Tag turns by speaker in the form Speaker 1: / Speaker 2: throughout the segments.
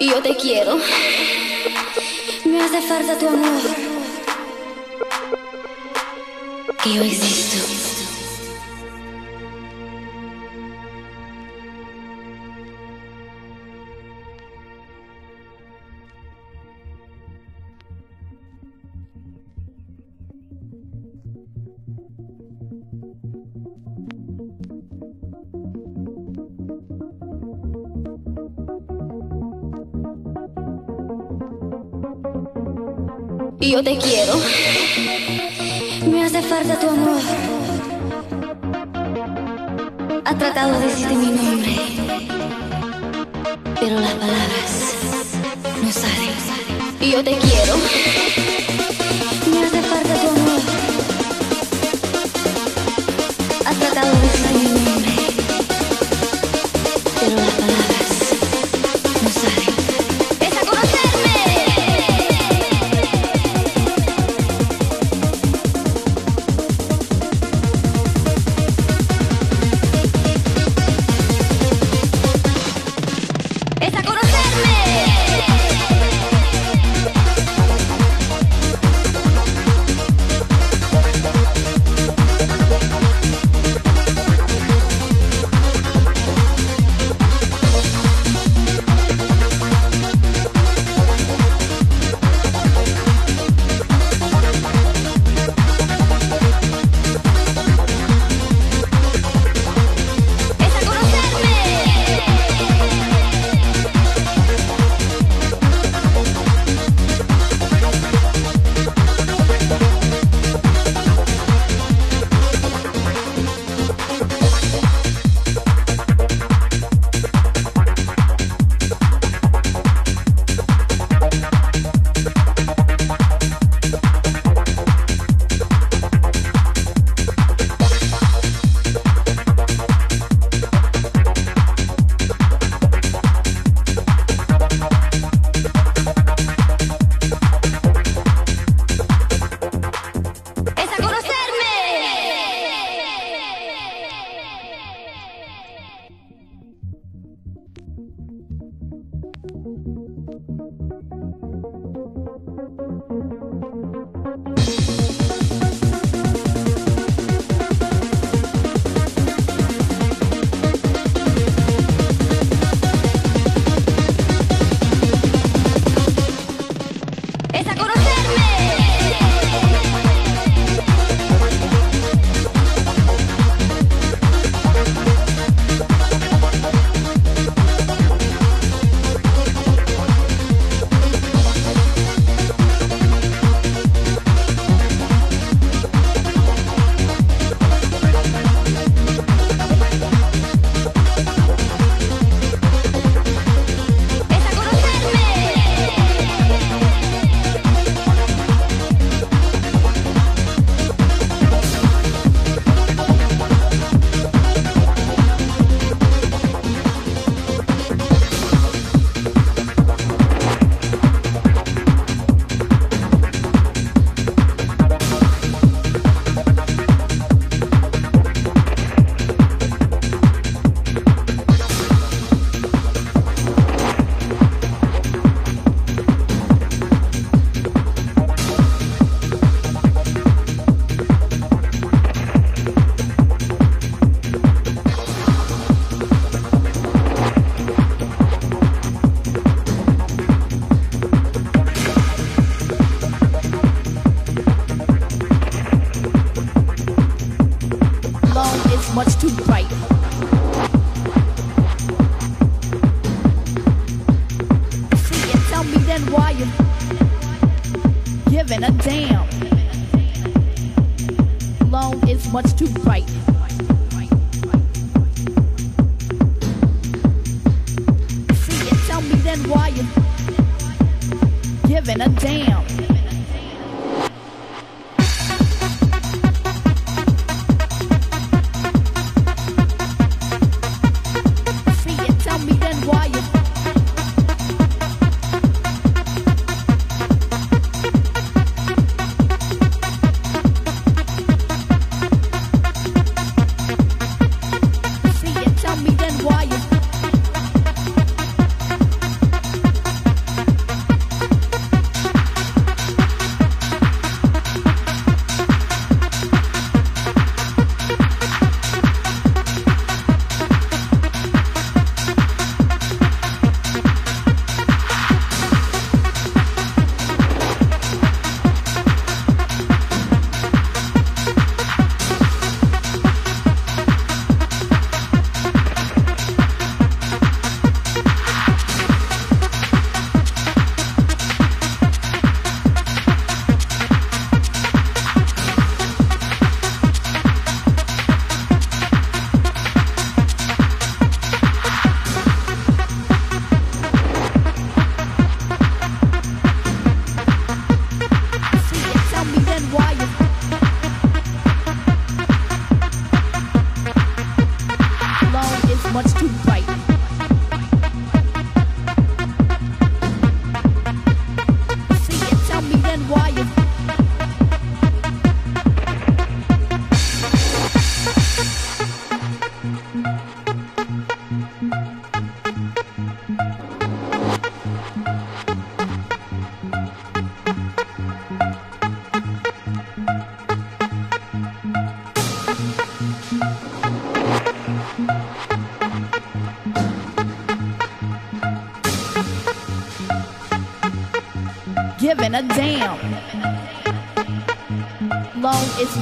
Speaker 1: Yo te quiero. Me hace falta tu amor. Que yo existo. Yo te quiero. Me hace falta tu amor. Ha tratado de decirte mi nombre, pero las palabras no salen. Yo te quiero.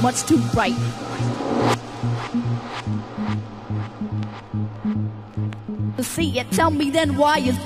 Speaker 2: much too bright. See it, tell me then why is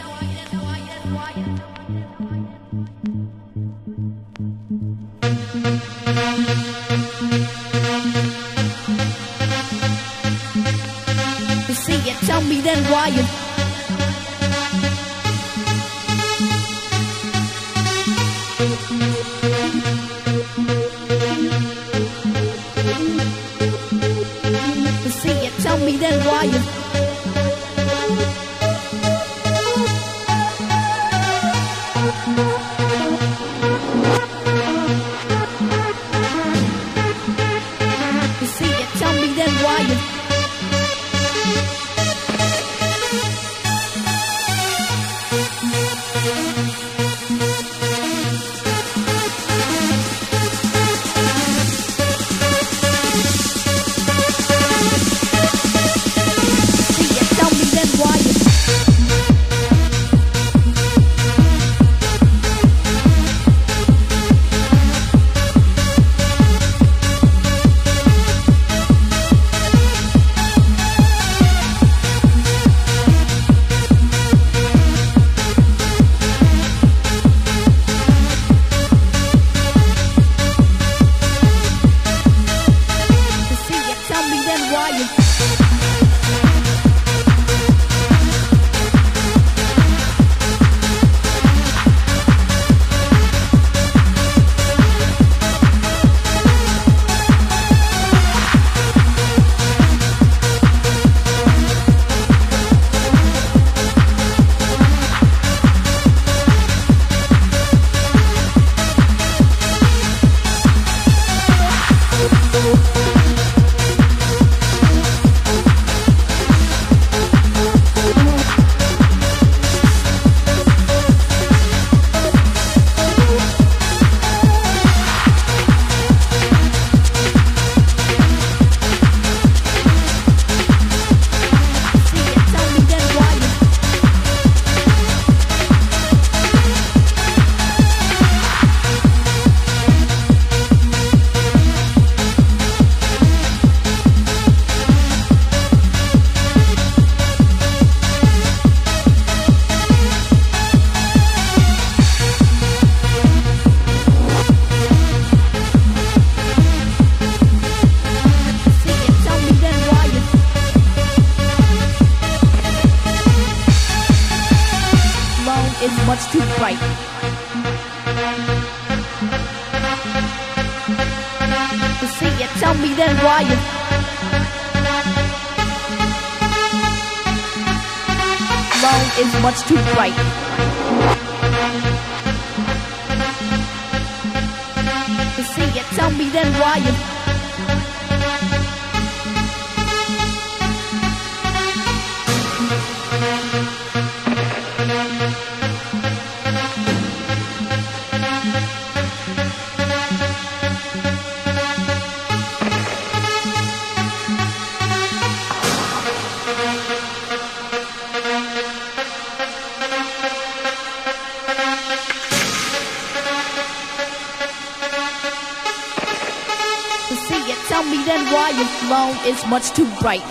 Speaker 2: much too bright.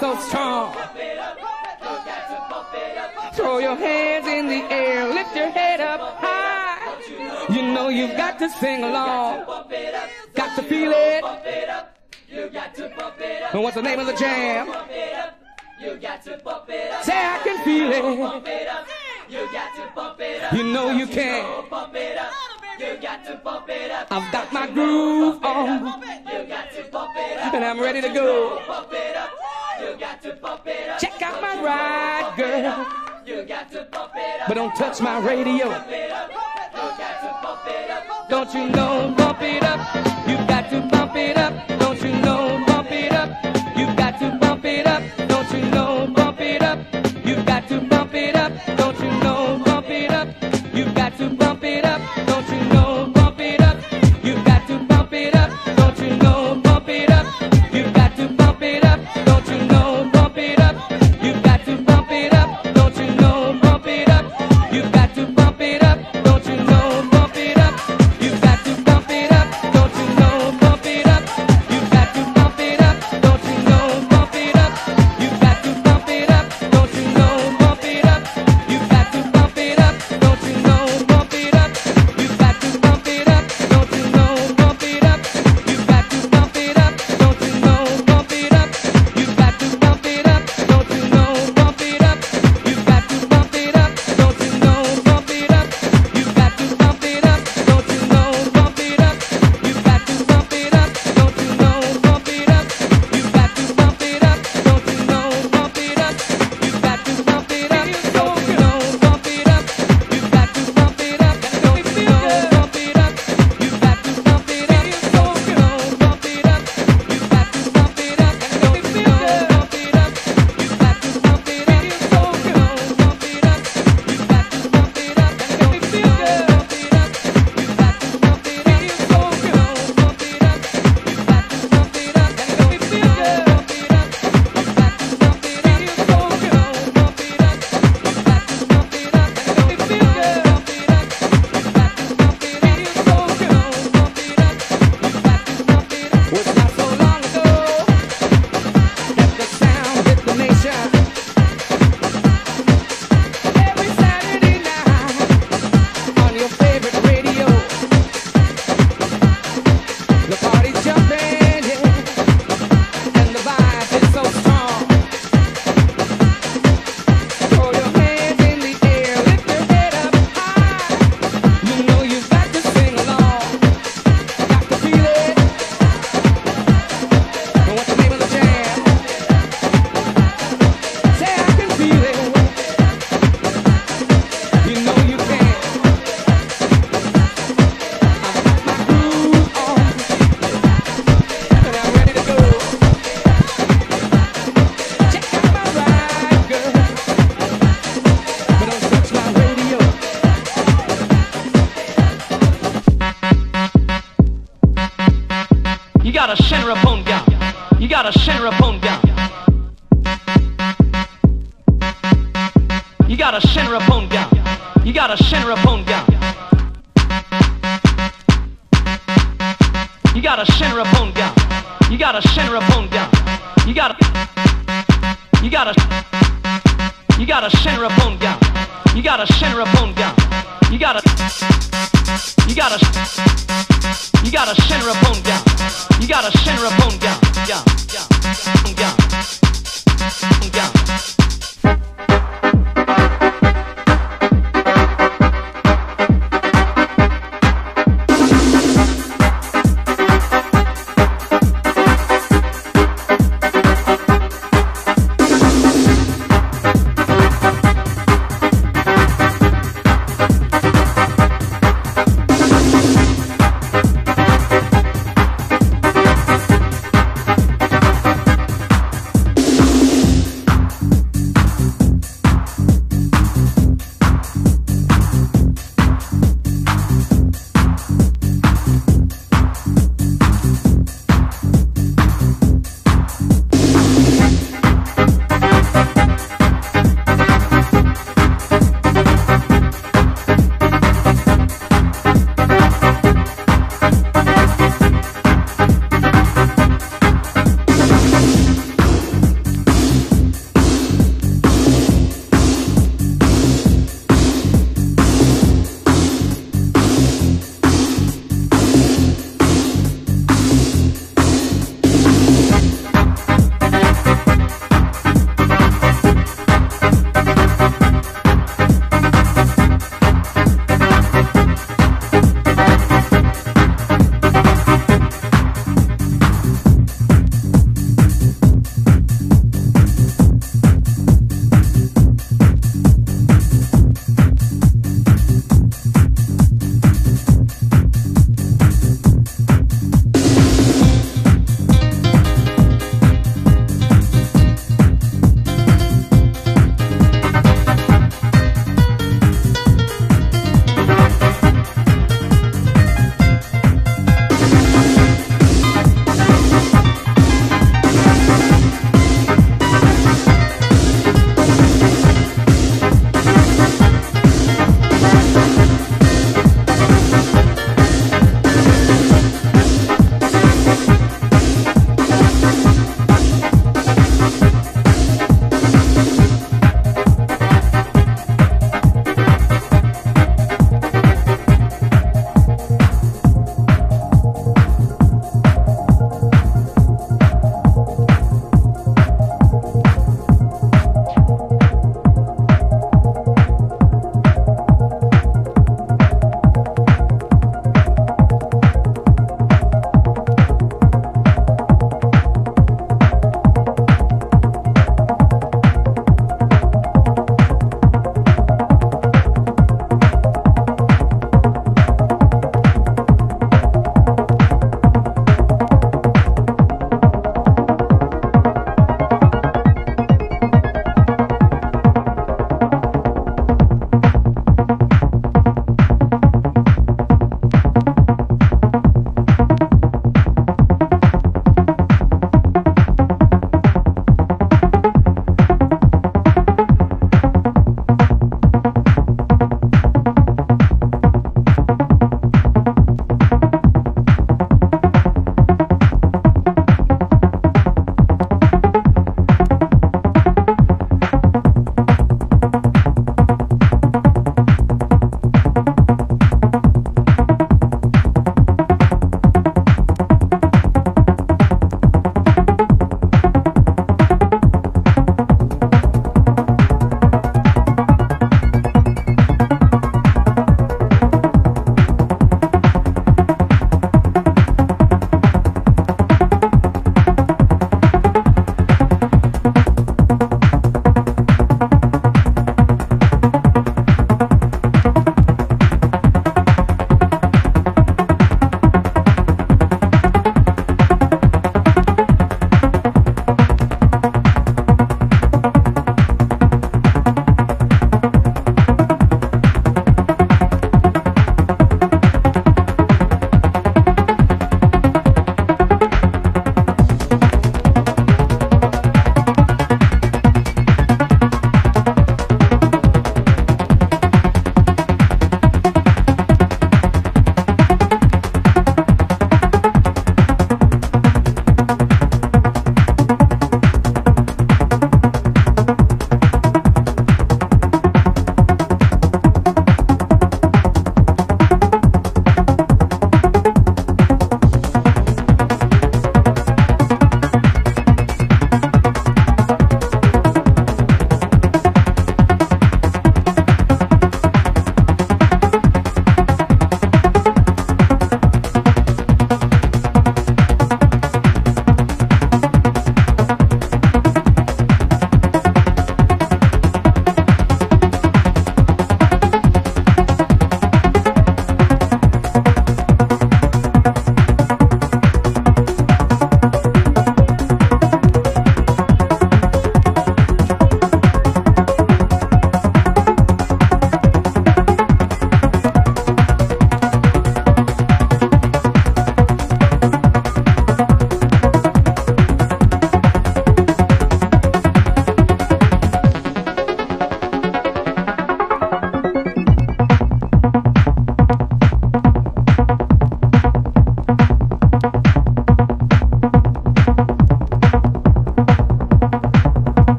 Speaker 3: so strong. Throw your hands in the air, lift your head up high. You know you've got to sing along. Got to feel it. And what's the name of the jam? right, girl. You got to bump it up. But don't touch my radio. Don't you know, bump it up. You got to bump it up. Don't you know? got a shinra bunga. You got a shinra bunga. You got a shinra bunga. You got a shinra bunga. You got a shinra bunga. You got a shinra bunga. You got a. You got a. You got a shinra bunga. You got a shinra bunga. You got a. You got a. You gotta shin her bone down. You
Speaker 4: gotta shin her bone down. Down,
Speaker 5: down, down, down, down. down.